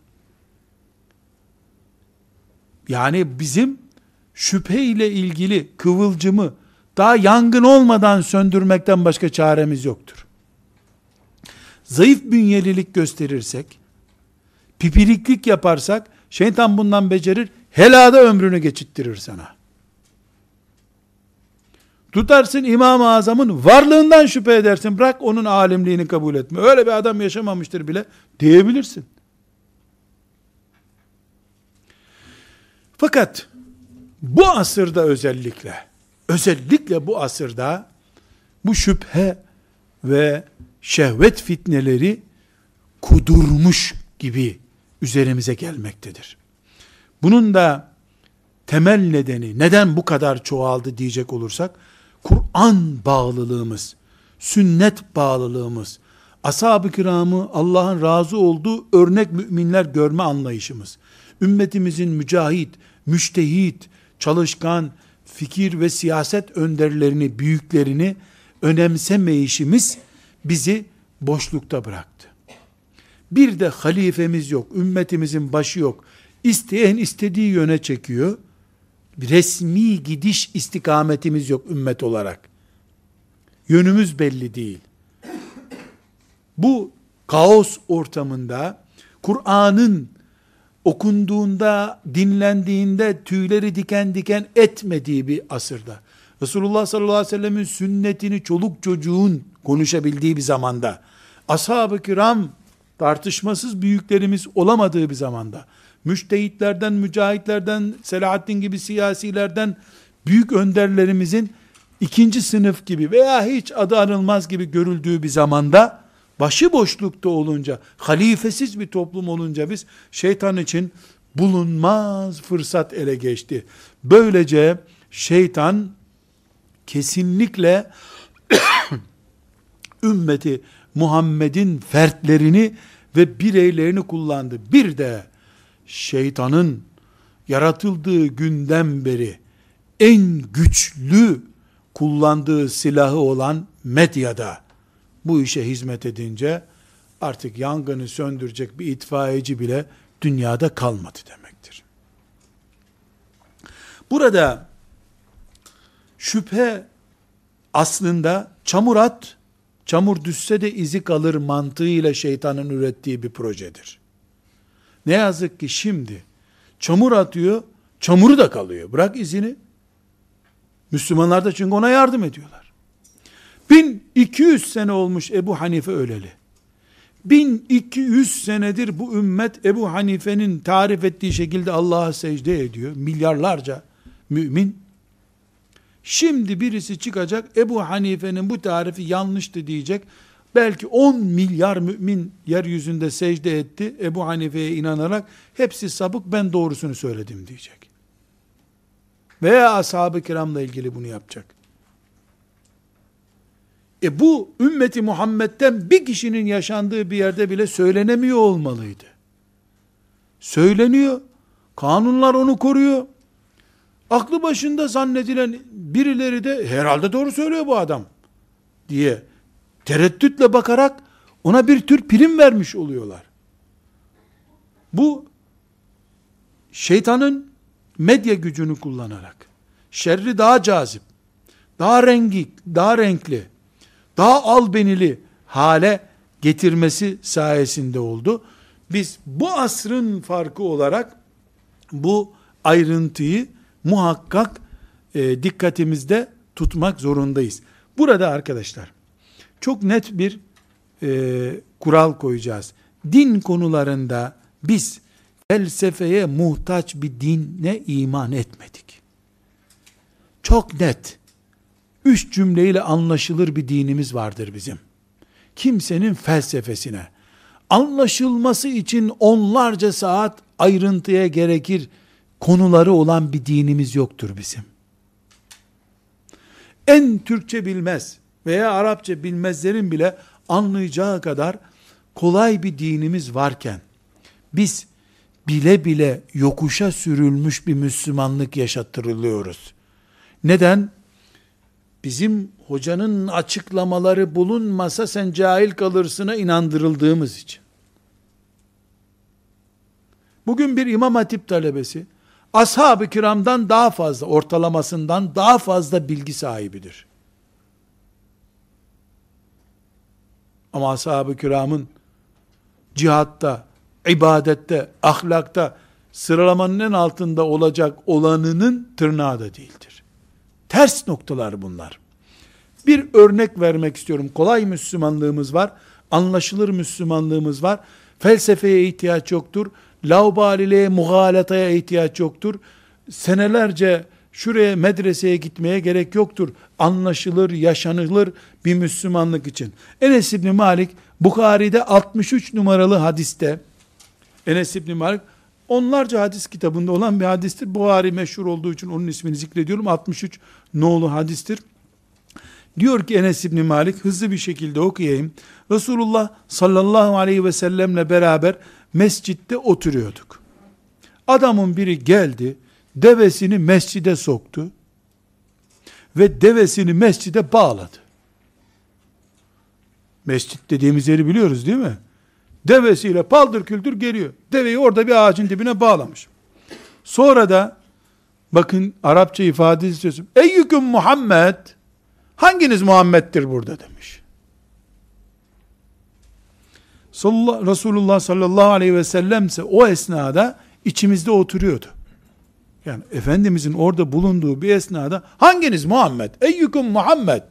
Yani bizim şüphe ile ilgili kıvılcımı daha yangın olmadan söndürmekten başka çaremiz yoktur. Zayıf bünyelilik gösterirsek, pipiriklik yaparsak, şeytan bundan becerir, helada ömrünü geçittirir sana. Tutarsın İmam-ı Azam'ın varlığından şüphe edersin. Bırak onun alimliğini kabul etme. Öyle bir adam yaşamamıştır bile diyebilirsin. Fakat bu asırda özellikle özellikle bu asırda bu şüphe ve şehvet fitneleri kudurmuş gibi üzerimize gelmektedir. Bunun da temel nedeni neden bu kadar çoğaldı diyecek olursak Kur'an bağlılığımız, sünnet bağlılığımız, ashab-ı kiramı Allah'ın razı olduğu örnek müminler görme anlayışımız, ümmetimizin mücahit, müştehit, çalışkan, fikir ve siyaset önderlerini, büyüklerini önemsemeyişimiz bizi boşlukta bıraktı. Bir de halifemiz yok, ümmetimizin başı yok. İsteyen istediği yöne çekiyor. Resmi gidiş istikametimiz yok ümmet olarak. Yönümüz belli değil. Bu kaos ortamında Kur'an'ın okunduğunda, dinlendiğinde tüyleri diken diken etmediği bir asırda. Resulullah sallallahu aleyhi ve sellemin sünnetini çoluk çocuğun konuşabildiği bir zamanda, ashab-ı kiram tartışmasız büyüklerimiz olamadığı bir zamanda, müştehitlerden, mücahitlerden, Selahaddin gibi siyasilerden, büyük önderlerimizin ikinci sınıf gibi veya hiç adı anılmaz gibi görüldüğü bir zamanda, başı boşlukta olunca, halifesiz bir toplum olunca biz şeytan için bulunmaz fırsat ele geçti. Böylece şeytan kesinlikle ümmeti Muhammed'in fertlerini ve bireylerini kullandı. Bir de şeytanın yaratıldığı günden beri en güçlü kullandığı silahı olan medyada bu işe hizmet edince artık yangını söndürecek bir itfaiyeci bile dünyada kalmadı demektir. Burada şüphe aslında çamur at, çamur düşse de izi kalır mantığıyla şeytanın ürettiği bir projedir. Ne yazık ki şimdi çamur atıyor, çamuru da kalıyor. Bırak izini. Müslümanlar da çünkü ona yardım ediyorlar. 1200 sene olmuş Ebu Hanife öleli. 1200 senedir bu ümmet Ebu Hanife'nin tarif ettiği şekilde Allah'a secde ediyor. Milyarlarca mümin. Şimdi birisi çıkacak Ebu Hanife'nin bu tarifi yanlıştı diyecek. Belki 10 milyar mümin yeryüzünde secde etti Ebu Hanife'ye inanarak hepsi sapık ben doğrusunu söyledim diyecek. Veya ashab-ı kiramla ilgili bunu yapacak. E bu ümmeti Muhammed'den bir kişinin yaşandığı bir yerde bile söylenemiyor olmalıydı. Söyleniyor. Kanunlar onu koruyor. Aklı başında zannedilen birileri de herhalde doğru söylüyor bu adam diye tereddütle bakarak ona bir tür prim vermiş oluyorlar. Bu şeytanın medya gücünü kullanarak şerri daha cazip, daha rengi, daha renkli, daha albenili hale getirmesi sayesinde oldu. Biz bu asrın farkı olarak bu ayrıntıyı muhakkak e, dikkatimizde tutmak zorundayız. Burada arkadaşlar çok net bir e, kural koyacağız. Din konularında biz felsefeye muhtaç bir dine iman etmedik. Çok net. Üç cümleyle anlaşılır bir dinimiz vardır bizim. Kimsenin felsefesine, anlaşılması için onlarca saat ayrıntıya gerekir konuları olan bir dinimiz yoktur bizim. En Türkçe bilmez veya Arapça bilmezlerin bile anlayacağı kadar kolay bir dinimiz varken biz bile bile yokuşa sürülmüş bir Müslümanlık yaşattırılıyoruz. Neden? Bizim hocanın açıklamaları bulunmasa sen cahil kalırsına inandırıldığımız için. Bugün bir imam hatip talebesi ashab-ı kiramdan daha fazla, ortalamasından daha fazla bilgi sahibidir. Ama ashab-ı kiramın cihatta, ibadette, ahlakta sıralamanın en altında olacak olanının tırnağı da değildir. Ters noktalar bunlar. Bir örnek vermek istiyorum. Kolay Müslümanlığımız var. Anlaşılır Müslümanlığımız var. Felsefeye ihtiyaç yoktur. Laubaliliğe, muhalataya ihtiyaç yoktur. Senelerce şuraya medreseye gitmeye gerek yoktur. Anlaşılır, yaşanılır bir Müslümanlık için. Enes İbni Malik Bukhari'de 63 numaralı hadiste Enes İbni Malik onlarca hadis kitabında olan bir hadistir. Buhari meşhur olduğu için onun ismini zikrediyorum. 63 nolu hadistir. Diyor ki Enes İbni Malik hızlı bir şekilde okuyayım. Resulullah sallallahu aleyhi ve sellemle beraber mescitte oturuyorduk. Adamın biri geldi, devesini mescide soktu ve devesini mescide bağladı. Mescit dediğimiz yeri biliyoruz değil mi? Devesiyle paldır küldür geliyor. Deveyi orada bir ağacın dibine bağlamış. Sonra da bakın Arapça ifade istiyorsun. Eyyüküm Muhammed hanginiz Muhammed'dir burada demiş. Resulullah sallallahu aleyhi ve sellem ise o esnada içimizde oturuyordu. Yani Efendimizin orada bulunduğu bir esnada hanginiz Muhammed? Eyyüküm Muhammed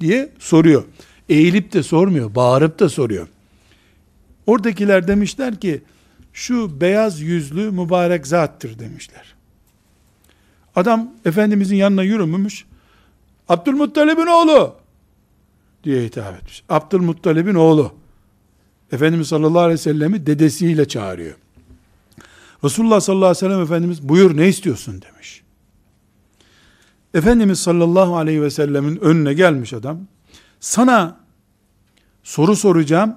diye soruyor. Eğilip de sormuyor, bağırıp da soruyor. Oradakiler demişler ki şu beyaz yüzlü mübarek zattır demişler. Adam Efendimizin yanına yürümüş. Abdülmuttalib'in oğlu diye hitap etmiş. Abdülmuttalib'in oğlu. Efendimiz sallallahu aleyhi ve sellemi dedesiyle çağırıyor. Resulullah sallallahu aleyhi ve sellem Efendimiz buyur ne istiyorsun demiş. Efendimiz sallallahu aleyhi ve sellemin önüne gelmiş adam. Sana soru soracağım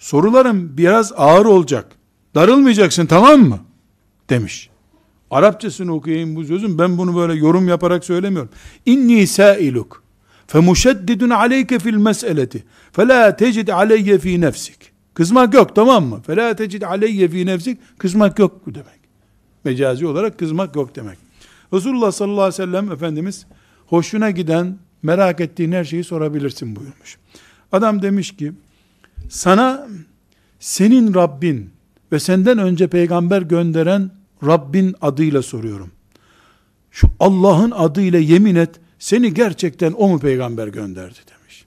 sorularım biraz ağır olacak. Darılmayacaksın tamam mı? Demiş. Arapçasını okuyayım bu sözün. Ben bunu böyle yorum yaparak söylemiyorum. İnni sailuk femuşeddidun aleyke fil meseleti felâ tecid aleyye fi nefsik. Kızmak yok tamam mı? Felâ tecid aleyye fi nefsik. Kızmak yok bu demek. Mecazi olarak kızmak yok demek. Resulullah sallallahu aleyhi ve sellem Efendimiz hoşuna giden merak ettiğin her şeyi sorabilirsin buyurmuş. Adam demiş ki sana senin Rabbin ve senden önce peygamber gönderen Rabbin adıyla soruyorum. Şu Allah'ın adıyla yemin et, seni gerçekten o mu peygamber gönderdi demiş.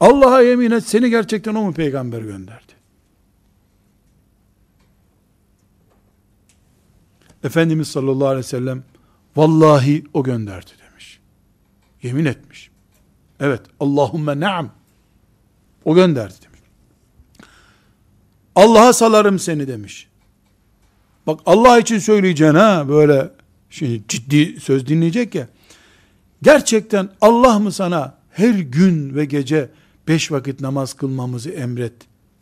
Allah'a yemin et seni gerçekten o mu peygamber gönderdi? Efendimiz sallallahu aleyhi ve sellem vallahi o gönderdi demiş. Yemin etmiş. Evet Allahümme naam o gönderdi demiş. Allah'a salarım seni demiş. Bak Allah için söyleyeceksin ha böyle şimdi ciddi söz dinleyecek ya. Gerçekten Allah mı sana her gün ve gece beş vakit namaz kılmamızı emret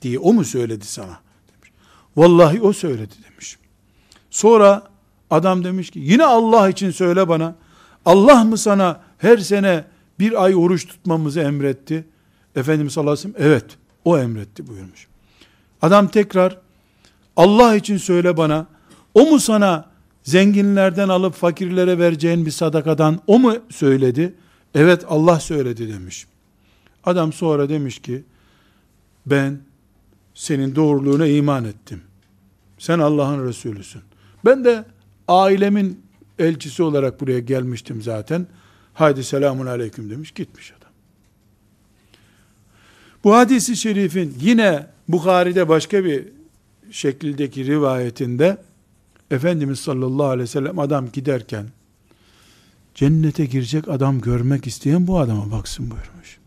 diye o mu söyledi sana? Demiş. Vallahi o söyledi demiş. Sonra adam demiş ki yine Allah için söyle bana. Allah mı sana her sene bir ay oruç tutmamızı emretti? Efendimiz sallallahu aleyhi ve sellem evet o emretti buyurmuş. Adam tekrar Allah için söyle bana o mu sana zenginlerden alıp fakirlere vereceğin bir sadakadan o mu söyledi? Evet Allah söyledi demiş. Adam sonra demiş ki ben senin doğruluğuna iman ettim. Sen Allah'ın Resulüsün. Ben de ailemin elçisi olarak buraya gelmiştim zaten. Haydi selamun aleyküm demiş gitmiş adam. Bu hadisi şerifin yine Bukhari'de başka bir şekildeki rivayetinde Efendimiz sallallahu aleyhi ve sellem adam giderken cennete girecek adam görmek isteyen bu adama baksın buyurmuş.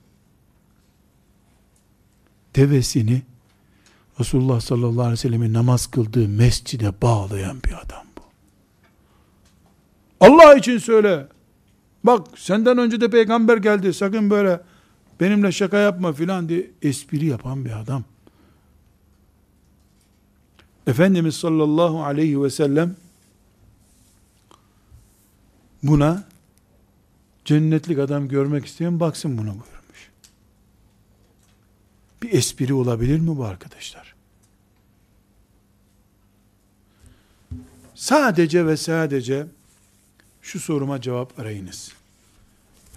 Devesini Resulullah sallallahu aleyhi ve sellemin namaz kıldığı mescide bağlayan bir adam bu. Allah için söyle. Bak senden önce de peygamber geldi. Sakın böyle benimle şaka yapma filan diye espri yapan bir adam. Efendimiz sallallahu aleyhi ve sellem buna cennetlik adam görmek isteyen baksın buna buyurmuş. Bir espri olabilir mi bu arkadaşlar? Sadece ve sadece şu soruma cevap arayınız.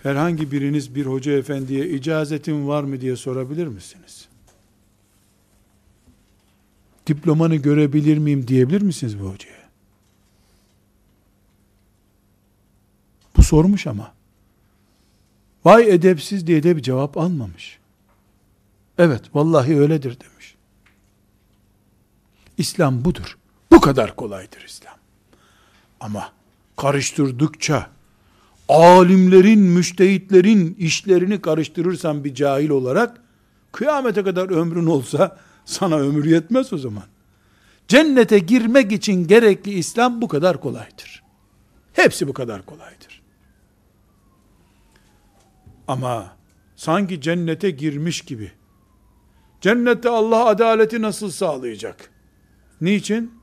Herhangi biriniz bir hoca efendiye icazetin var mı diye sorabilir misiniz? Diplomanı görebilir miyim diyebilir misiniz bu hocaya? Bu sormuş ama. Vay edepsiz diye de bir cevap almamış. Evet vallahi öyledir demiş. İslam budur. Bu kadar kolaydır İslam. Ama karıştırdıkça alimlerin, müştehitlerin işlerini karıştırırsan bir cahil olarak kıyamete kadar ömrün olsa sana ömür yetmez o zaman. Cennete girmek için gerekli İslam bu kadar kolaydır. Hepsi bu kadar kolaydır. Ama sanki cennete girmiş gibi cennette Allah adaleti nasıl sağlayacak? Niçin?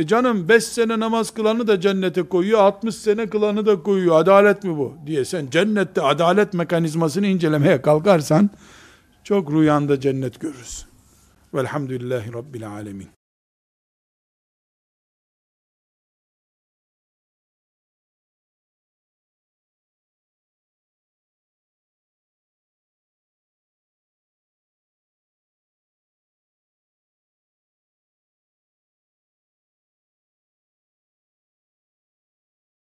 E canım 5 sene namaz kılanı da cennete koyuyor, 60 sene kılanı da koyuyor. Adalet mi bu? diye sen cennette adalet mekanizmasını incelemeye kalkarsan çok rüyanda cennet görürsün. Velhamdülillahi Rabbil Alemin.